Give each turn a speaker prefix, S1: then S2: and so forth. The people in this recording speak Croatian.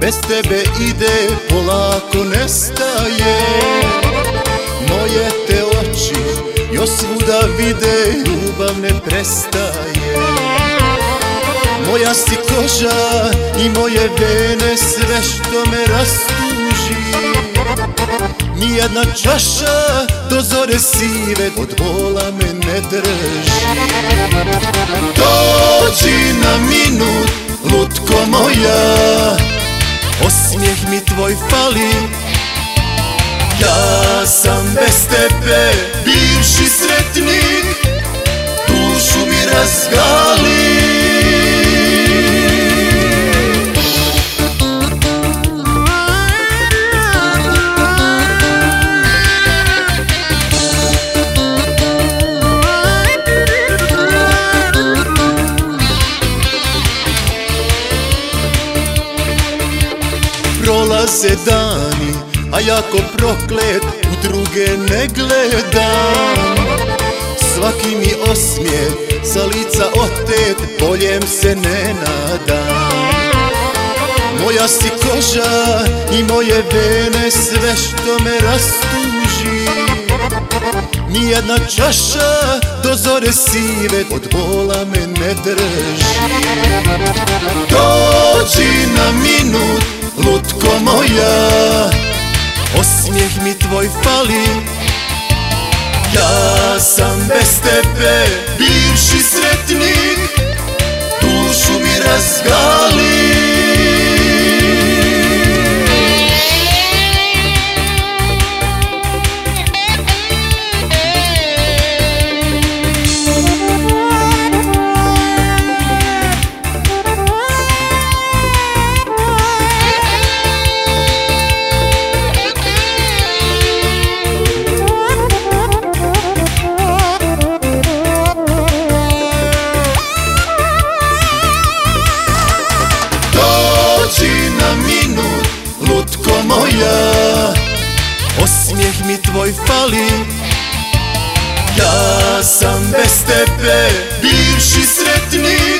S1: Bez tebe ide, polako nestaje svuda vide, ljubav ne prestaje. Moja si koža i moje vene, sve što me rastuži. Nijedna čaša do zore sive, od bola me ne drži. Dođi na minut, lutko moja Osmijeh mi tvoj fali Ja sam bez tebe bivši sretnik Dušu mi razgali. Prolaze dani, a jako proklet u druge ne gledam. Svaki mi osmijeh sa lica otet, boljem se ne nadam. Moja si koža i moje vene, sve što me rastuži. Nijedna čaša do zore sive, od bola me ne drži. Dođi na minut, lutko moja Osmijeh mi tvoj fali. Ja sam bez tebe bivši moja. Osmijeh mi tvoj fali. Ja sam bez tebe bivši sretnik